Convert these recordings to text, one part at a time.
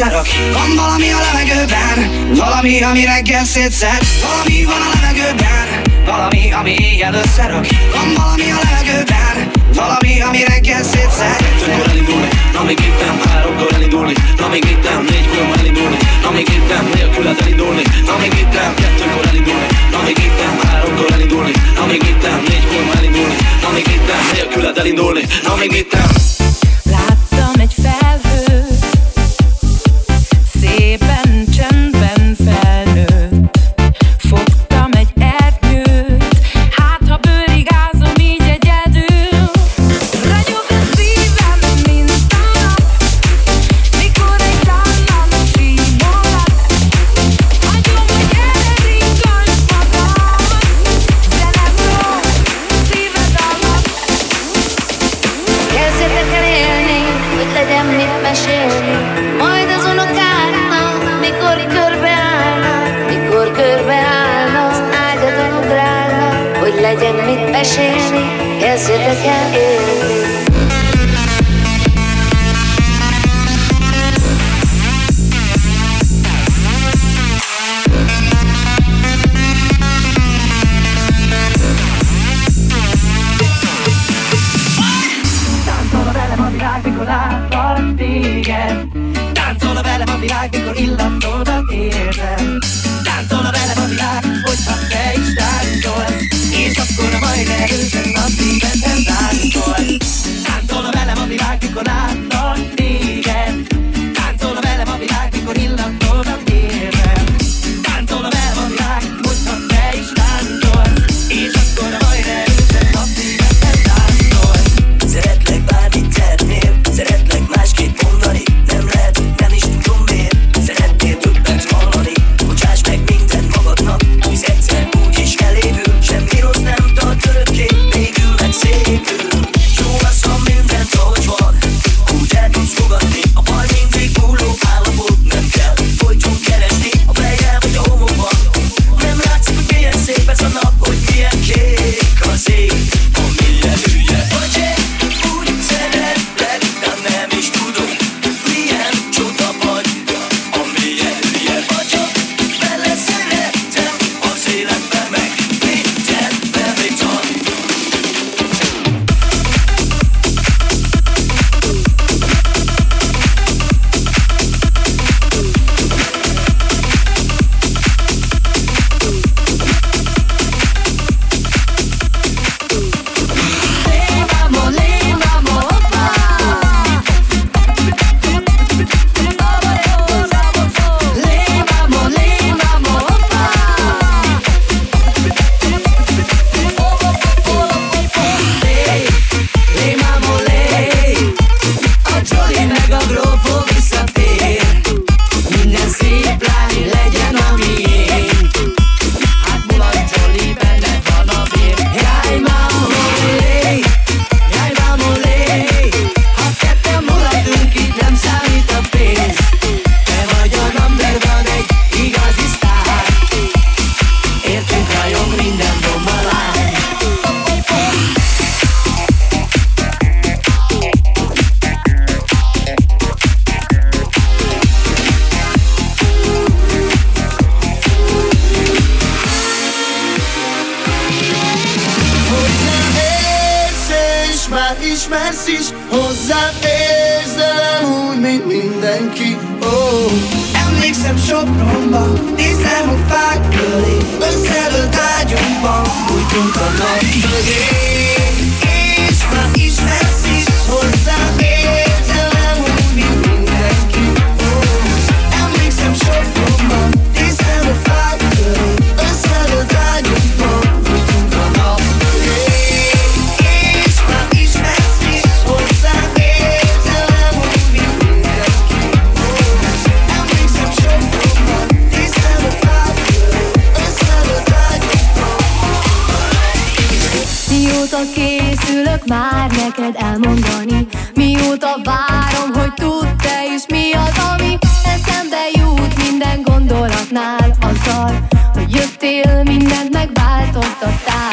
összerak Van valami a levegőben Valami, ami reggel szétszed. Valami van a levegőben Valami, ami éjjel összerak Van valami a levegőben Valami, ami reggel szétszed. Kettőkor elindulni, na még itt nem Háromkor elindulni, na még itt nem Négykor elindulni, na még itt nem Nélküled elindulni, na még itt nem Kettőkor elindulni, na még itt nem Háromkor elindulni, na még itt nem Négykor elindulni, na még itt nem Nélküled elindulni, na még itt nem ismersz is Hozzám érzelem úgy, mint mindenki oh. Emlékszem Sopronba, nézem a fák köré Összelőtt ágyunkban, bújtunk a nap mögé És már ismersz tudjak már neked elmondani. Mióta várom, hogy tudd te is mi az, ami Eszembe jut minden gondolatnál Azzal, hogy jöttél, mindent megváltoztattál.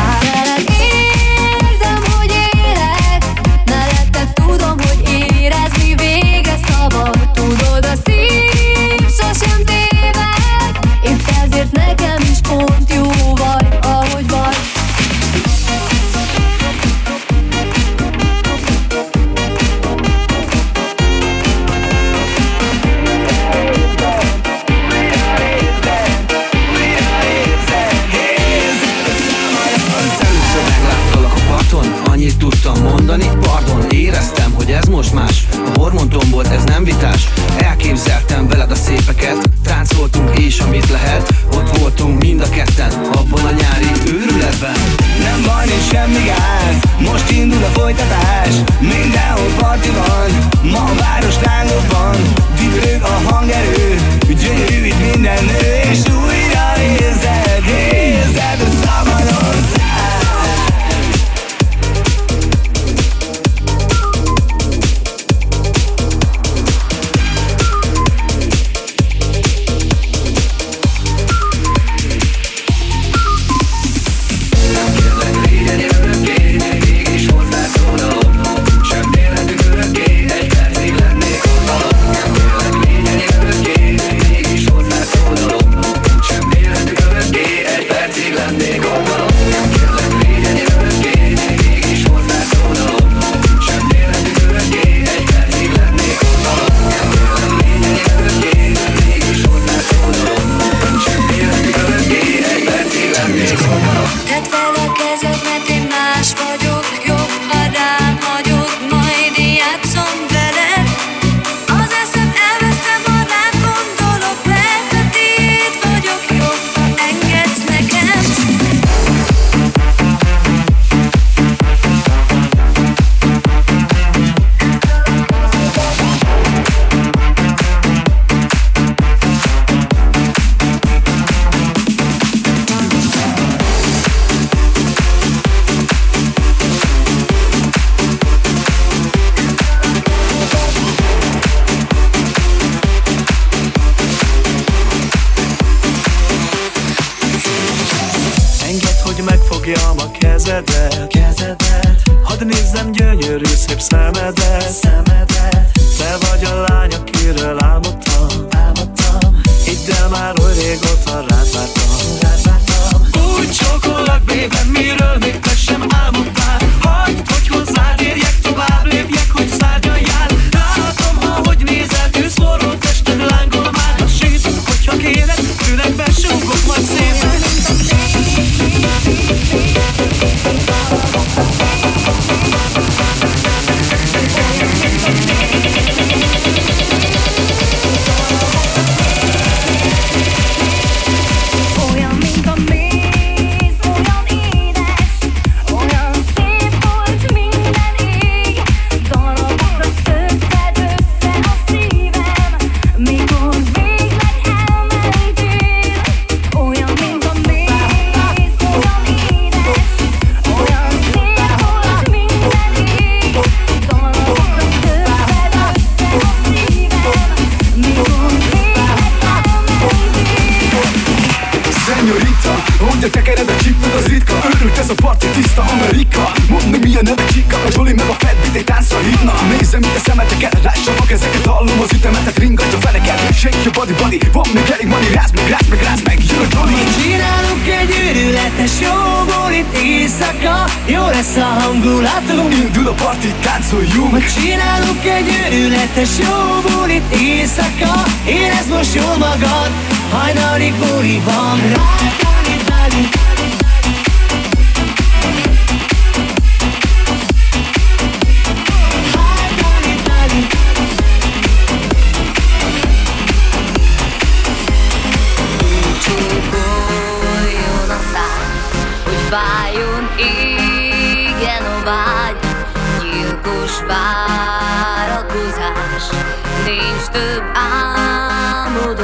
Babylon, my life. szemedet, szemedet. Te vagy a lány, akiről álmodtam, álmodtam. Itt de már oly régóta rád vártam Nézem, mint a szemeteket, lássam a kezeket Hallom az ütemetet, ringatja feneket Shake your body, body, van még elég money Ráz meg, ráz meg, ráz meg, jön a Johnny Csinálunk egy őrületes jó bulit éjszaka Jó lesz a hangulatunk Indul a parti, táncoljunk Csinálunk egy őrületes jó bulit éjszaka Érezd most jól magad, hajnalig buli van. Rád, rád, rád, rád. Gyilkos várakozás, nincs több álmodozás